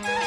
it.